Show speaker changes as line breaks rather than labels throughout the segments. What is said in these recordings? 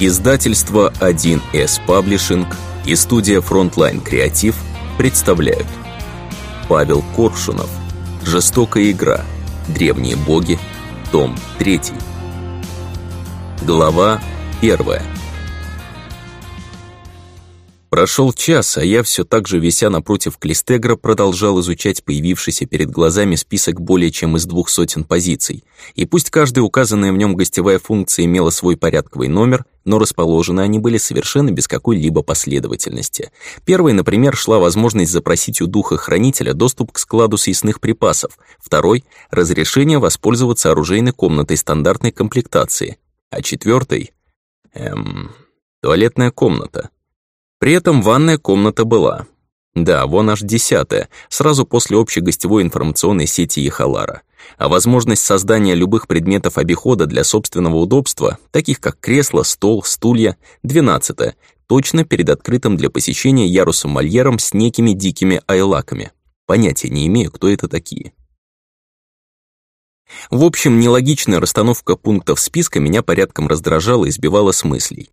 Издательство 1С Паблишинг и студия Frontline Креатив представляют. Павел Коршунов. Жестокая игра. Древние боги. Том 3 Глава 1 Прошел час, а я все так же, вися напротив Клистегра, продолжал изучать появившийся перед глазами список более чем из двух сотен позиций. И пусть каждая указанная в нем гостевая функция имела свой порядковый номер, но расположены они были совершенно без какой-либо последовательности. Первой, например, шла возможность запросить у духа-хранителя доступ к складу съестных припасов. Второй — разрешение воспользоваться оружейной комнатой стандартной комплектации. А четвертой — эм... туалетная комната. При этом ванная комната была. Да, вон аж десятая, сразу после общей гостевой информационной сети Ехалара. А возможность создания любых предметов обихода для собственного удобства, таких как кресло, стол, стулья, двенадцатая, точно перед открытым для посещения ярусом-мольером с некими дикими айлаками. Понятия не имею, кто это такие. В общем, нелогичная расстановка пунктов списка меня порядком раздражала и сбивала с мыслей.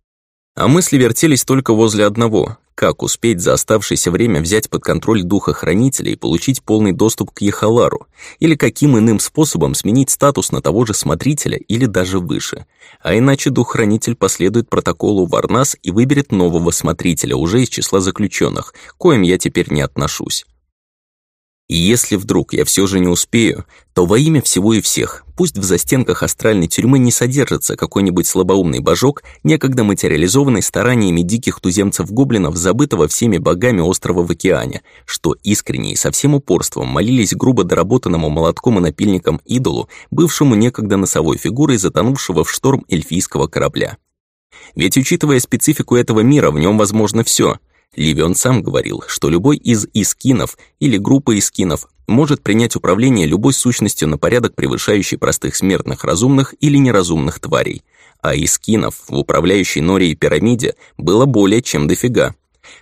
А мысли вертелись только возле одного — как успеть за оставшееся время взять под контроль духа хранителя и получить полный доступ к Ехалару, или каким иным способом сменить статус на того же смотрителя или даже выше. А иначе дух-хранитель последует протоколу Варнас и выберет нового смотрителя уже из числа заключенных, коим я теперь не отношусь. И если вдруг я все же не успею, то во имя всего и всех, пусть в застенках астральной тюрьмы не содержится какой-нибудь слабоумный божок, некогда материализованный стараниями диких туземцев-гоблинов, забытого всеми богами острова в океане, что искренне и со всем упорством молились грубо доработанному молотком и напильником идолу, бывшему некогда носовой фигурой затонувшего в шторм эльфийского корабля. Ведь учитывая специфику этого мира, в нем возможно все — Ливион сам говорил, что любой из искинов или группа искинов может принять управление любой сущностью на порядок, превышающий простых смертных разумных или неразумных тварей, а искинов в управляющей норе и пирамиде было более чем дофига.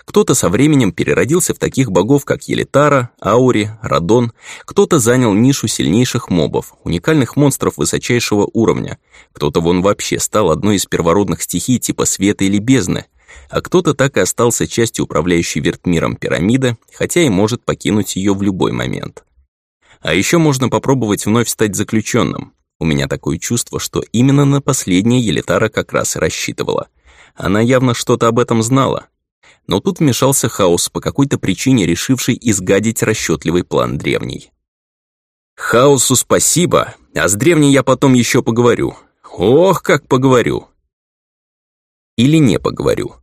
Кто-то со временем переродился в таких богов, как Елитара, Аури, Радон, кто-то занял нишу сильнейших мобов, уникальных монстров высочайшего уровня, кто-то вон вообще стал одной из первородных стихий типа света или бездны, а кто-то так и остался частью управляющей вертмиром пирамиды, хотя и может покинуть ее в любой момент. А еще можно попробовать вновь стать заключенным. У меня такое чувство, что именно на последнее Елитара как раз и рассчитывала. Она явно что-то об этом знала. Но тут вмешался хаос, по какой-то причине решивший изгадить расчетливый план древней. «Хаосу спасибо, а с древней я потом еще поговорю. Ох, как поговорю!» Или не поговорю.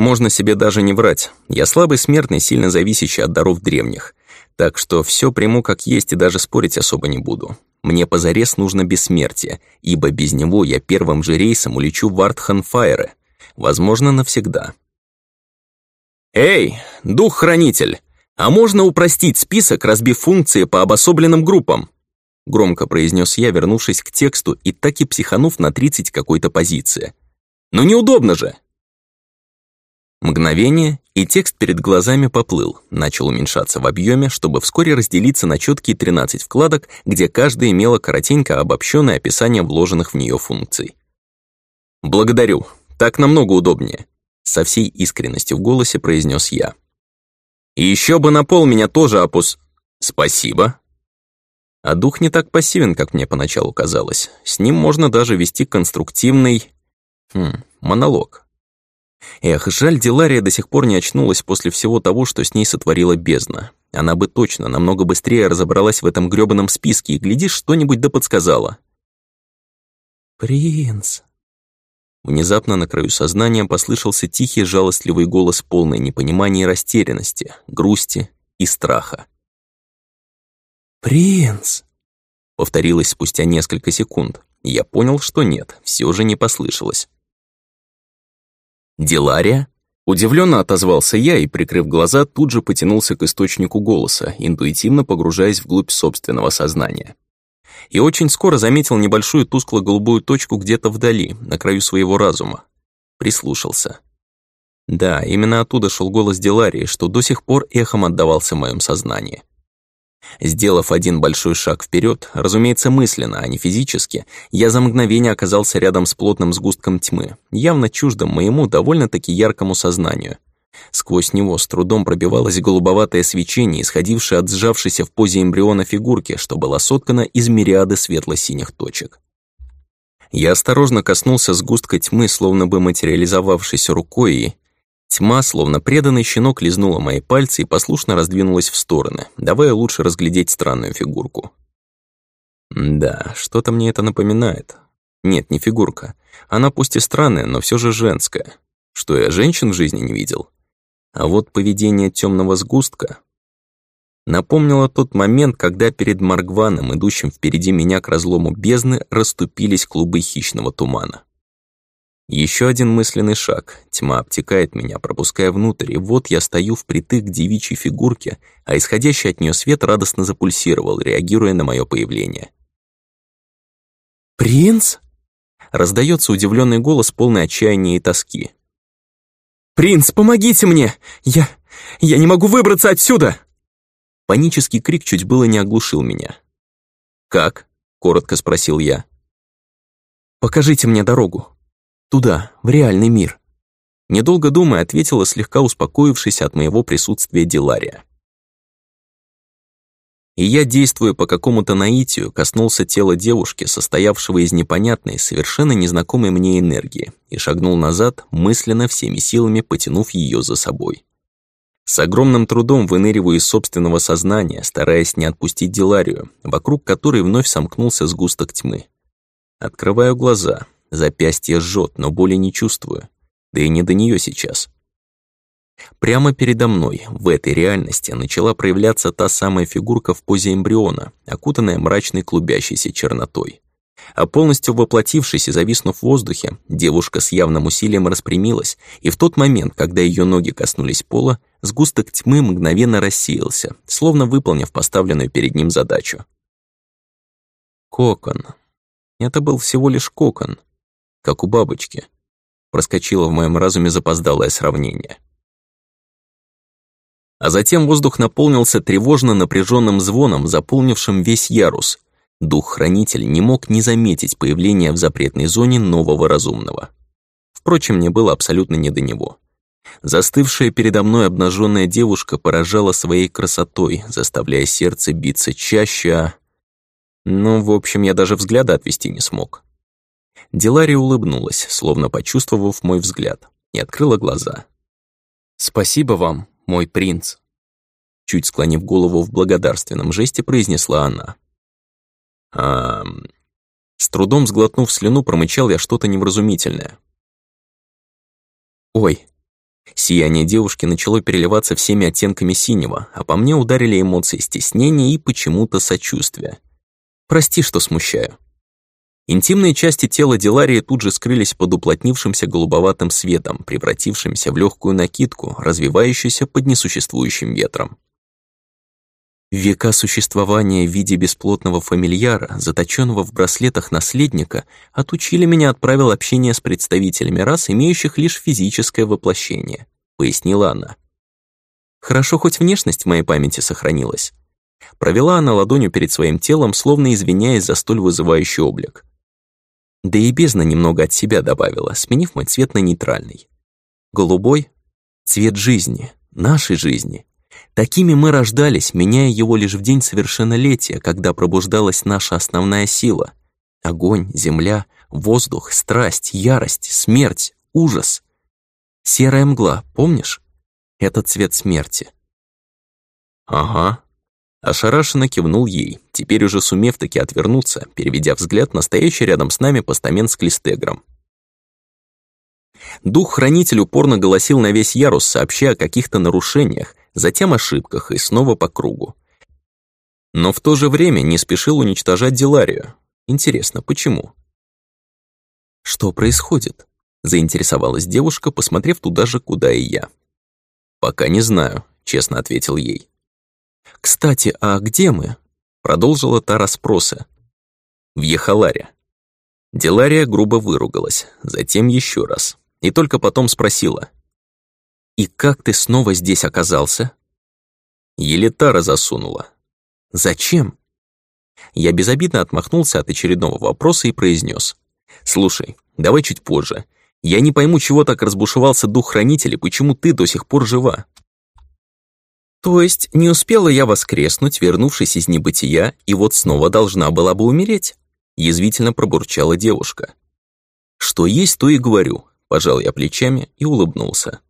Можно себе даже не врать. Я слабый смертный, сильно зависящий от даров древних. Так что все приму как есть и даже спорить особо не буду. Мне позарез нужно бессмертие, ибо без него я первым же рейсом улечу в Артханфайры. Возможно, навсегда. «Эй, дух-хранитель, а можно упростить список, разбив функции по обособленным группам?» Громко произнес я, вернувшись к тексту и так и психанув на 30 какой-то позиции. «Ну неудобно же!» Мгновение, и текст перед глазами поплыл, начал уменьшаться в объеме, чтобы вскоре разделиться на четкие 13 вкладок, где каждая имела коротенько обобщенное описание вложенных в нее функций. «Благодарю, так намного удобнее», — со всей искренностью в голосе произнес я. «И еще бы на пол меня тоже опус...» «Спасибо». А дух не так пассивен, как мне поначалу казалось. С ним можно даже вести конструктивный... Хм, монолог. Эх, жаль, Дилария до сих пор не очнулась после всего того, что с ней сотворила бездна. Она бы точно намного быстрее разобралась в этом грёбаном списке и, глядишь, что-нибудь да подсказала. «Принц!» Внезапно на краю сознания послышался тихий жалостливый голос полный непонимания и растерянности, грусти и страха. «Принц!» Повторилось спустя несколько секунд. Я понял, что нет, все же не послышалось. «Дилария?» Удивленно отозвался я и, прикрыв глаза, тут же потянулся к источнику голоса, интуитивно погружаясь вглубь собственного сознания. И очень скоро заметил небольшую тускло-голубую точку где-то вдали, на краю своего разума. Прислушался. Да, именно оттуда шел голос Диларии, что до сих пор эхом отдавался в моем сознании. Сделав один большой шаг вперед, разумеется, мысленно, а не физически, я за мгновение оказался рядом с плотным сгустком тьмы, явно чуждым моему довольно-таки яркому сознанию. Сквозь него с трудом пробивалось голубоватое свечение, исходившее от сжавшейся в позе эмбриона фигурки, что была соткана из мириады светло-синих точек. Я осторожно коснулся сгустка тьмы, словно бы материализовавшись рукой, и Тьма, словно преданный щенок, лизнула мои пальцы и послушно раздвинулась в стороны, давая лучше разглядеть странную фигурку. Да, что-то мне это напоминает. Нет, не фигурка. Она пусть и странная, но все же женская. Что я женщин в жизни не видел. А вот поведение темного сгустка напомнило тот момент, когда перед Маргваном, идущим впереди меня к разлому бездны, расступились клубы хищного тумана. Еще один мысленный шаг. Тьма обтекает меня, пропуская внутрь, и вот я стою впритык к девичьей фигурке, а исходящий от нее свет радостно запульсировал, реагируя на мое появление. «Принц?» Раздается удивленный голос, полный отчаяния и тоски. «Принц, помогите мне! Я... я не могу выбраться отсюда!» Панический крик чуть было не оглушил меня. «Как?» — коротко спросил я. «Покажите мне дорогу», Туда, в реальный мир. Недолго думая, ответила слегка успокоившись от моего присутствия Дилария. И я, действуя по какому-то наитию, коснулся тела девушки, состоявшего из непонятной, совершенно незнакомой мне энергии, и шагнул назад, мысленно всеми силами потянув ее за собой. С огромным трудом выныриваю из собственного сознания, стараясь не отпустить Диларию, вокруг которой вновь сомкнулся сгусток тьмы. Открываю глаза — Запястье жжет, но боли не чувствую. Да и не до нее сейчас. Прямо передо мной, в этой реальности, начала проявляться та самая фигурка в позе эмбриона, окутанная мрачной клубящейся чернотой. А полностью воплотившись и зависнув в воздухе, девушка с явным усилием распрямилась, и в тот момент, когда ее ноги коснулись пола, сгусток тьмы мгновенно рассеялся, словно выполнив поставленную перед ним задачу. Кокон. Это был всего лишь кокон, как у бабочки. Проскочило в моем разуме запоздалое сравнение. А затем воздух наполнился тревожно напряженным звоном, заполнившим весь ярус. Дух-хранитель не мог не заметить появления в запретной зоне нового разумного. Впрочем, мне было абсолютно не до него. Застывшая передо мной обнаженная девушка поражала своей красотой, заставляя сердце биться чаще, а... Ну, в общем, я даже взгляда отвести не смог. Дилария улыбнулась, словно почувствовав мой взгляд, и открыла глаза. «Спасибо вам, мой принц», чуть склонив голову в благодарственном жесте, произнесла она. А... С трудом сглотнув слюну, промычал я что-то невразумительное. «Ой». Сияние девушки начало переливаться всеми оттенками синего, а по мне ударили эмоции стеснения и почему-то сочувствия. «Прости, что смущаю». Интимные части тела Диларии тут же скрылись под уплотнившимся голубоватым светом, превратившимся в легкую накидку, развивающуюся под несуществующим ветром. Века существования в виде бесплотного фамильяра, заточенного в браслетах наследника, отучили меня от правил общения с представителями рас, имеющих лишь физическое воплощение, пояснила она. Хорошо, хоть внешность в моей памяти сохранилась. Провела она ладонью перед своим телом, словно извиняясь за столь вызывающий облик. Да и бездна немного от себя добавила, сменив мой цвет на нейтральный. Голубой — цвет жизни, нашей жизни. Такими мы рождались, меняя его лишь в день совершеннолетия, когда пробуждалась наша основная сила. Огонь, земля, воздух, страсть, ярость, смерть, ужас. Серая мгла, помнишь? Это цвет смерти. Ага, Ошарашенно кивнул ей, теперь уже сумев таки отвернуться, переведя взгляд на стоящий рядом с нами постамент с клистегром. Дух-хранитель упорно голосил на весь ярус, сообщая о каких-то нарушениях, затем ошибках и снова по кругу. Но в то же время не спешил уничтожать Диларию. Интересно, почему? «Что происходит?» — заинтересовалась девушка, посмотрев туда же, куда и я. «Пока не знаю», — честно ответил ей. «Кстати, а где мы?» Продолжила та расспросы. В Ехаларе. Делария грубо выругалась, затем еще раз. И только потом спросила. «И как ты снова здесь оказался?» Елитара засунула. Зачем? Я безобидно отмахнулся от очередного вопроса и произнес. «Слушай, давай чуть позже. Я не пойму, чего так разбушевался дух-хранитель и почему ты до сих пор жива». То есть не успела я воскреснуть, вернувшись из небытия, и вот снова должна была бы умереть? Язвительно пробурчала девушка. Что есть, то и говорю. Пожал я плечами и улыбнулся.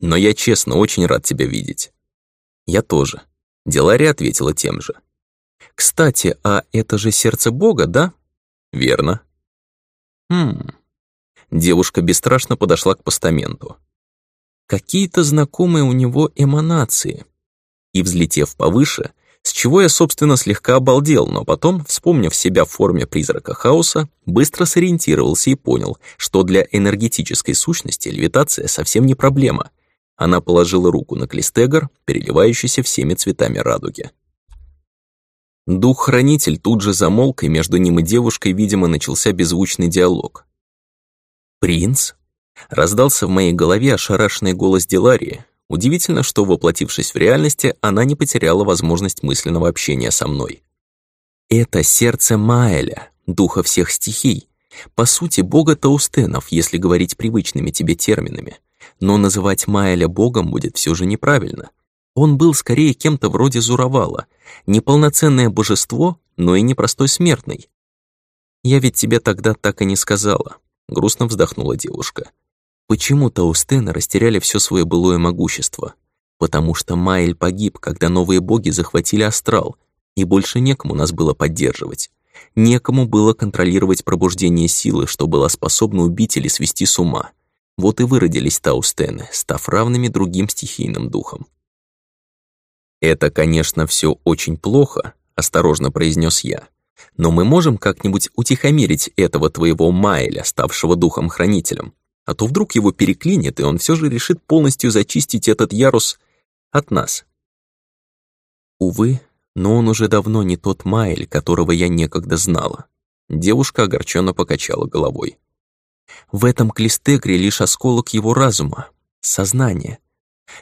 Но я честно очень рад тебя видеть. Я тоже. Делари ответила тем же. Кстати, а это же сердце Бога, да? Верно. Хм. Девушка бесстрашно подошла к постаменту. Какие-то знакомые у него эманации и, взлетев повыше, с чего я, собственно, слегка обалдел, но потом, вспомнив себя в форме призрака хаоса, быстро сориентировался и понял, что для энергетической сущности левитация совсем не проблема. Она положила руку на клистегор, переливающийся всеми цветами радуги. Дух-хранитель тут же замолк, и между ним и девушкой, видимо, начался беззвучный диалог. «Принц?» — раздался в моей голове ошарашенный голос Деларии, Удивительно, что, воплотившись в реальности, она не потеряла возможность мысленного общения со мной. Это сердце Маэля, духа всех стихий. По сути, бога Таустенов, если говорить привычными тебе терминами. Но называть Маэля богом будет все же неправильно. Он был скорее кем-то вроде Зуровала. Неполноценное божество, но и непростой смертный. «Я ведь тебе тогда так и не сказала», — грустно вздохнула девушка. Почему Таустены растеряли все свое былое могущество? Потому что Майль погиб, когда новые боги захватили астрал, и больше некому нас было поддерживать. Некому было контролировать пробуждение силы, что было способно убить или свести с ума. Вот и выродились Таустены, став равными другим стихийным духам. «Это, конечно, все очень плохо», — осторожно произнес я. «Но мы можем как-нибудь утихомирить этого твоего Майля, ставшего духом-хранителем. А то вдруг его переклинит, и он все же решит полностью зачистить этот ярус от нас. Увы, но он уже давно не тот Майль, которого я некогда знала. Девушка огорченно покачала головой. В этом клистегре лишь осколок его разума, сознания.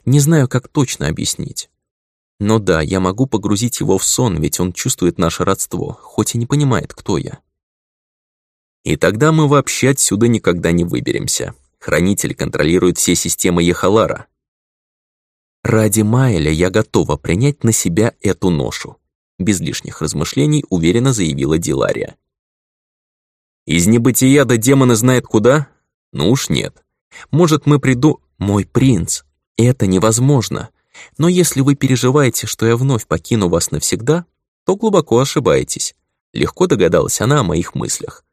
Не знаю, как точно объяснить. Но да, я могу погрузить его в сон, ведь он чувствует наше родство, хоть и не понимает, кто я. И тогда мы вообще отсюда никогда не выберемся. Хранитель контролирует все системы Ехалара. Ради Майля я готова принять на себя эту ношу. Без лишних размышлений уверенно заявила Дилария. Из небытия до демона знает куда? Ну уж нет. Может, мы приду... Мой принц, это невозможно. Но если вы переживаете, что я вновь покину вас навсегда, то глубоко ошибаетесь. Легко догадалась она о моих мыслях.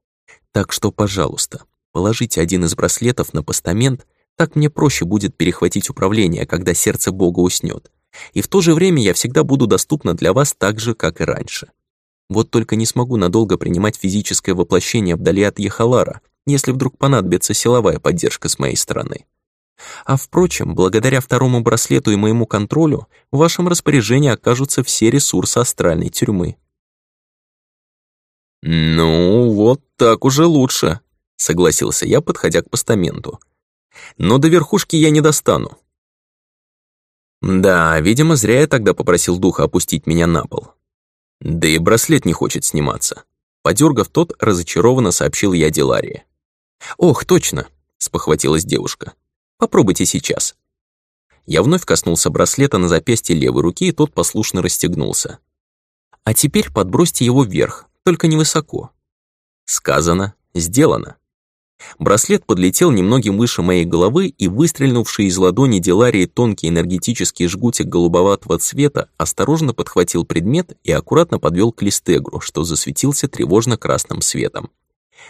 Так что, пожалуйста, положите один из браслетов на постамент, так мне проще будет перехватить управление, когда сердце Бога уснет. И в то же время я всегда буду доступна для вас так же, как и раньше. Вот только не смогу надолго принимать физическое воплощение вдали от Ехалара, если вдруг понадобится силовая поддержка с моей стороны. А впрочем, благодаря второму браслету и моему контролю, в вашем распоряжении окажутся все ресурсы астральной тюрьмы. «Ну, вот так уже лучше», — согласился я, подходя к постаменту. «Но до верхушки я не достану». Да, видимо, зря я тогда попросил духа опустить меня на пол. Да и браслет не хочет сниматься. Подергав тот, разочарованно сообщил я Диларии. «Ох, точно!» — спохватилась девушка. «Попробуйте сейчас». Я вновь коснулся браслета на запястье левой руки, и тот послушно расстегнулся. «А теперь подбросьте его вверх, только невысоко. Сказано, сделано. Браслет подлетел немногим выше моей головы, и выстрельнувший из ладони Деларии тонкий энергетический жгутик голубоватого цвета осторожно подхватил предмет и аккуратно подвел к листегру, что засветился тревожно-красным светом.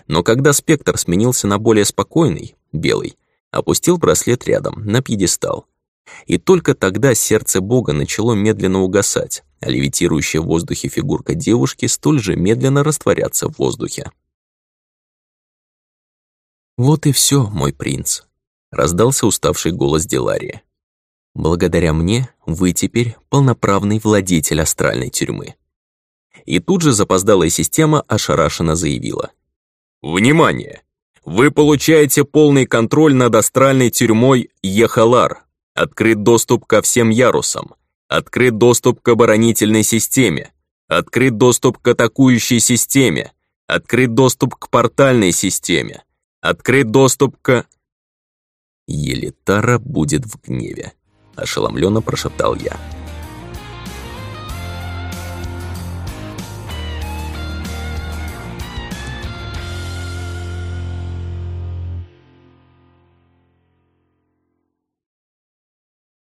Но когда спектр сменился на более спокойный, белый, опустил браслет рядом, на пьедестал. И только тогда сердце Бога начало медленно угасать, а левитирующая в воздухе фигурка девушки столь же медленно растворяться в воздухе. «Вот и все, мой принц», — раздался уставший голос Деларии. «Благодаря мне вы теперь полноправный владетель астральной тюрьмы». И тут же запоздалая система ошарашенно заявила. «Внимание! Вы получаете полный контроль над астральной тюрьмой Ехалар. Открыт доступ ко всем ярусам. Открыт доступ к оборонительной системе. Открыт доступ к атакующей системе. Открыт доступ к портальной системе. Открыт доступ к... Елитара будет в гневе, ошеломленно прошептал я.